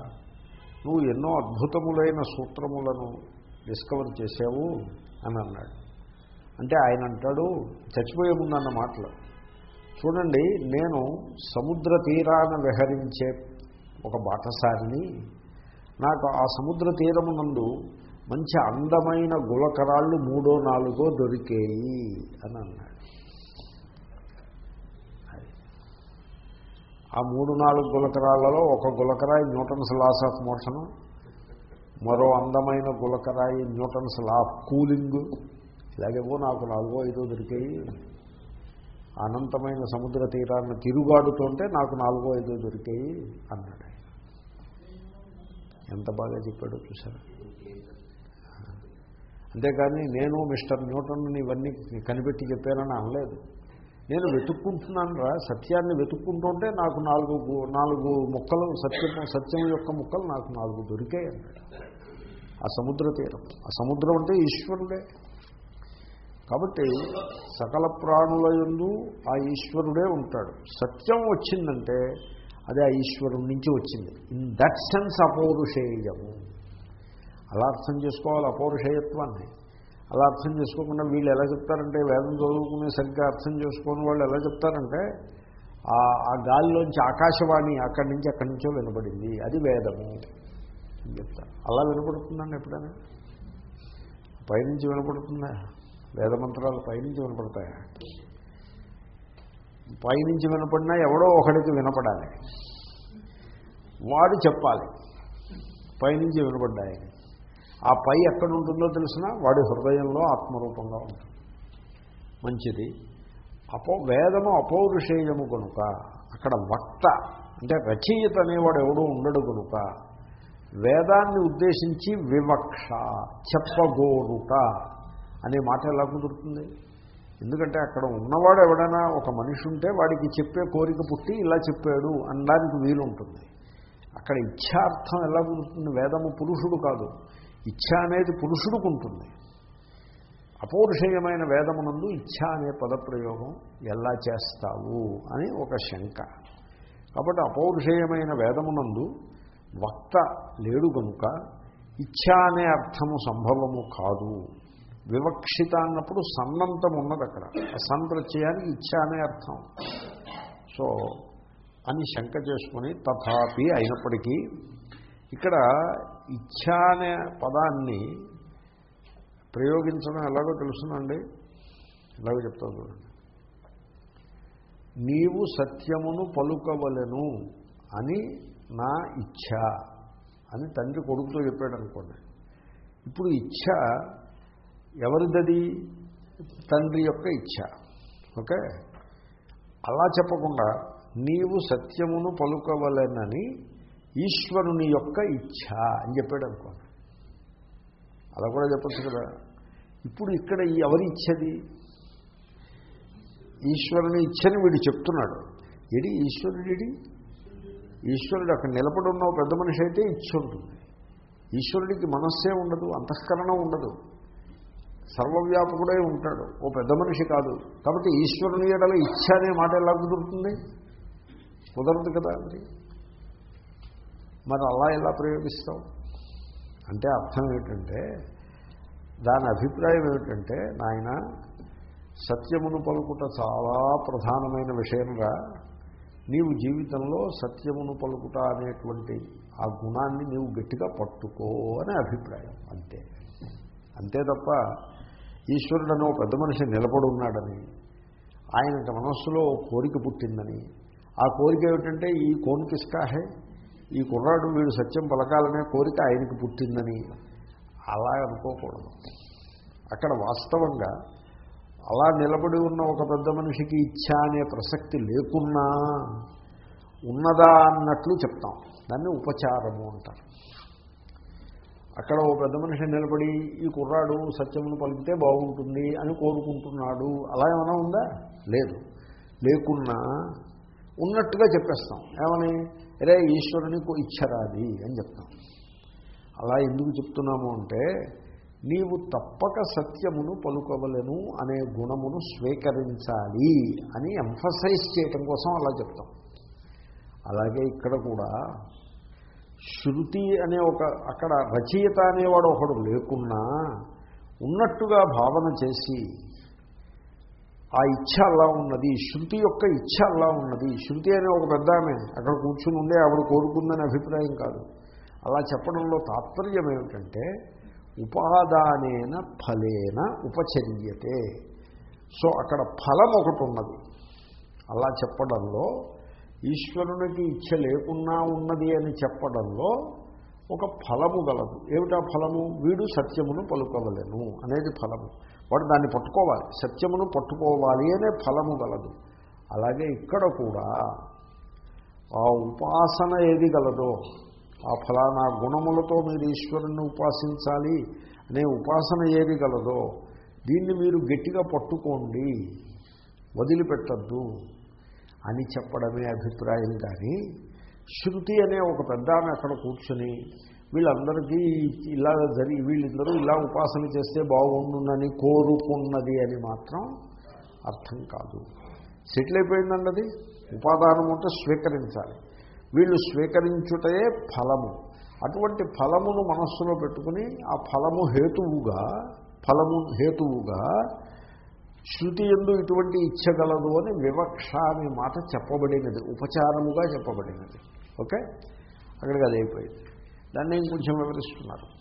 Speaker 1: నువ్వు ఎన్నో అద్భుతములైన సూత్రములను డిస్కవర్ చేసావు అని అన్నాడు. అంటే ఆయన అంటాడు చచ్చిపోయే ముందు అన్న మాటలు. చూడండి నేను సముద్ర తీరాన విహరించే ఒక బాటసారిని నాకు ఆ సముద్ర తీరమునందు మంచి అందమైన గులకరాళ్ళు మూడో నాలుగో దొరికేయి అని అన్నాడు. ఆ మూడు నాలుగు గులకరాళ్ళలో ఒక గులకరాయి న్యూటన్స్ లాస్ ఆఫ్ మోషన్ మరో అందమైన గులకరాయి న్యూటన్స్ లా ఆఫ్ కూలింగ్ ఇలాగేవో నాకు నాలుగో ఐదో దొరికాయి. అనంతమైన సముద్ర తీరాన్ని తిరుగాడుతుంటే నాకు నాలుగో ఐదో దొరికాయి అన్నాడు ఎంత బాగా చెప్పాడో చూసారా అంతేకాని నేను మిస్టర్ న్యూటన్ ఇవన్నీ కనిపెట్టి చెప్పానని అనలేదు. నేను వెతుక్కుంటున్నాను రా సత్యాన్ని వెతుక్కుంటుంటే నాకు నాలుగు నాలుగు ముక్కలు సత్యం సత్యం యొక్క ముక్కలు నాకు నాలుగు దొరికాయి అన్నాడు. ఆ సముద్ర తీరం. ఆ సముద్రం అంటే ఈశ్వరుడే. కాబట్టి సకల ప్రాణుల యందు ఆ ఈశ్వరుడే ఉంటాడు. సత్యం వచ్చిందంటే అదే ఆ ఈశ్వరుడి నుంచి వచ్చింది. ఇన్ దట్ సెన్స్ అపౌరుషేయము. అలా అర్థం చేసుకోవాలి అపౌరుషేయత్వాన్ని. అలా అర్థం చేసుకోకుండా వీళ్ళు ఎలా చెప్తారంటే వేదం చదువుకునే సరిగ్గా అర్థం చేసుకుని వాళ్ళు ఎలా చెప్తారంటే ఆ ఆ గాలిలోంచి ఆకాశవాణి అక్కడి నుంచి అక్కడి నుంచో వినపడింది అది వేదము అని చెప్తారు. అలా వినపడుతుందండి ఎప్పుడైనా? పైనుంచి వినపడుతుందా? వేదమంత్రాలు పైనుంచి వినపడతాయా? పైనుంచి వినపడినా ఎవడో ఒకడికి వినపడాలి. వాడు చెప్పాలి. పైనుంచి వినపడ్డాయని. ఆ పై ఎక్కడ ఉంటుందో తెలిసిన వాడి హృదయంలో ఆత్మరూపంగా ఉంటుంది. మంచిది. అపో వేదము అపౌరుషేయము కనుక అక్కడ వక్త అంటే రచయిత అనేవాడు ఎవడో ఉండడు కనుక వేదాన్ని ఉద్దేశించి వివక్ష చెప్పగోరుట అనే మాట ఎలా కుదురుతుంది? ఎందుకంటే అక్కడ ఉన్నవాడు ఎవడైనా ఒక మనిషి ఉంటే వాడికి చెప్పే కోరిక పుట్టి ఇలా చెప్పాడు అనడానికి వీలు ఉంటుంది అక్కడ ఇచ్ఛార్థం ఎలా కుదురుతుంది? వేదము పురుషుడు కాదు. ఇచ్ఛ అనేది పురుషుడికి ఉంటుంది. అపౌరుషేయమైన వేదమునందు ఇచ్ఛ అనే పదప్రయోగం ఎలా చేస్తావు అని ఒక శంక. కాబట్టి అపౌరుషేయమైన వేదమునందు వక్త లేడు కనుక ఇచ్ఛ అనే అర్థము సంభవము కాదు. వివక్షిత అన్నప్పుడు సన్నంతం ఉన్నది అక్కడ. ఆ సన్ ప్రత్యయానికి ఇచ్ఛ అనే అర్థం. సో అని శంక చేసుకుని తథాపి అయినప్పటికీ ఇక్కడ ఇచ్ఛ అనే పదాన్ని ప్రయోగించడం ఎలాగో తెలుసునండి ఎలాగో చెప్తాను చూడండి. నీవు సత్యమును పలుకవలను అని నా ఇచ్ఛ అని తండ్రి కొడుకుతో చెప్పాడు అనుకోండి ఇప్పుడు ఇచ్ఛ ఎవరిదది? తండ్రి యొక్క ఇచ్ఛ ఓకే? అలా చెప్పకుండా నీవు సత్యమును పలుకవలెనని ఈశ్వరుని యొక్క ఇచ్ఛ అని చెప్పాడు అనుకోండి. అలా కూడా చెప్పచ్చు కదా. ఇప్పుడు ఇక్కడ ఈ ఎవరి ఇచ్చది ఈశ్వరుని ఇచ్చని వీడు చెప్తున్నాడు. ఎడి ఈశ్వరుడి ఈశ్వరుడు అక్కడ నిలబడి ఉన్న పెద్ద మనిషి అయితే ఇచ్చి ఉంటుంది ఈశ్వరుడికి మనస్సే ఉండదు అంతఃకరణం ఉండదు. సర్వవ్యాపకుడే ఉంటాడు. ఓ పెద్ద మనిషి కాదు. కాబట్టి ఈశ్వరుని ఎడల ఇచ్చ అనే మాట ఎలా కుదురుతుంది? కుదరదు కదా అది మరి అలా ఎలా ప్రయోగిస్తాం? అంటే అర్థం ఏమిటంటే దాని అభిప్రాయం ఏమిటంటే నాయన సత్యమును పలుకుట చాలా ప్రధానమైన విషయంగా నీవు జీవితంలో సత్యమును పలుకుట అనేటువంటి ఆ గుణాన్ని నీవు గట్టిగా పట్టుకో అనే అభిప్రాయం. అంతే. అంతే తప్ప ఈశ్వరుడు ఒక ఓ పెద్ద మనిషి నిలబడి ఉన్నాడని మనస్సులో కోరిక పుట్టిందని ఆ కోరిక ఏమిటంటే ఈ కోన్కిస్కాహే ఈ కుర్రాడు వీడు సత్యం పలకాలనే కోరిక ఆయనకి పుట్టిందని అలా అనుకోకూడదు. అక్కడ వాస్తవంగా అలా నిలబడి ఉన్న ఒక పెద్ద మనిషికి ఇచ్చ అనే ప్రసక్తి లేకున్నా ఉన్నదా అన్నట్లు చెప్తాం. దాన్ని ఉపచారము అంటారు. అక్కడ ఓ పెద్ద మనిషి నిలబడి ఈ కుర్రాడు సత్యమును పలికితే బాగుంటుంది అని కోరుకుంటున్నాడు. అలా ఏమైనా ఉందా? లేదు. లేకున్నా ఉన్నట్టుగా చెప్పేస్తాం. ఏమని? అరే ఈశ్వరునికి ఇచ్చరాది అని చెప్తాం. అలా ఎందుకు చెప్తున్నాము అంటే నీవు తప్పక సత్యమును పలుకవలను అనే గుణమును స్వీకరించాలి అని ఎంఫసైజ్ చేయటం కోసం అలా చెప్తాం. అలాగే ఇక్కడ కూడా శృతి అనే ఒక అక్కడ రచయిత అనేవాడు ఒకడు లేకున్నా ఉన్నట్టుగా భావన చేసి ఆ ఇచ్ఛ అలా ఉన్నది. శృతి యొక్క ఇచ్ఛ అలా ఉన్నది. శృతి అనే ఒక పెద్ద ఆమె. అక్కడ కూర్చుని ఉండే ఆవిడ కోరుకుందని అభిప్రాయం కాదు. అలా చెప్పడంలో తాత్పర్యం ఏమిటంటే ఉపాదానేన ఫలేన ఉపచర్యతే. సో అక్కడ ఫలం ఒకటి ఉన్నది. అలా చెప్పడంలో ఈశ్వరునికి ఇచ్చ లేకున్నా ఉన్నది అని చెప్పడంలో ఒక ఫలము గలదు. ఏమిటా ఫలము? వీడు సత్యమును పలుకోవలేను అనేది ఫలము. వాడు దాన్ని పట్టుకోవాలి. సత్యమును పట్టుకోవాలి అనే ఫలము గలదు. అలాగే ఇక్కడ కూడా ఆ ఉపాసన ఏది గలదో ఆ ఫలానా గుణములతో మీరు ఈశ్వరుణ్ణి ఉపాసించాలి అనే ఉపాసన ఏది గలదో దీన్ని మీరు గట్టిగా పట్టుకోండి వదిలిపెట్టద్దు అని చెప్పడమే అభిప్రాయం. కానీ శృతి అనే ఒక పెద్ద ఆమె అక్కడ కూర్చొని వీళ్ళందరికీ ఇలా జరిగి వీళ్ళిద్దరూ ఇలా ఉపాసన చేస్తే బాగుండునని కోరుకున్నది అని మాత్రం అర్థం కాదు. సెటిల్ అయిపోయిందండి అది ఉపాదానం ఉంటే స్వీకరించాలి. వీళ్ళు స్వీకరించుటయే ఫలము. అటువంటి ఫలమును మనస్సులో పెట్టుకుని ఆ ఫలము హేతువుగా ఫలము హేతువుగా శృతి ఎందు ఇటువంటి ఇచ్చగలదు అని వివక్ష అనే మాట చెప్పబడినది. ఉపచారముగా చెప్పబడినది. ఓకే? అక్కడికి అది అయిపోయింది. దాన్ని ఇంకొంచెం వివరిస్తున్నారు.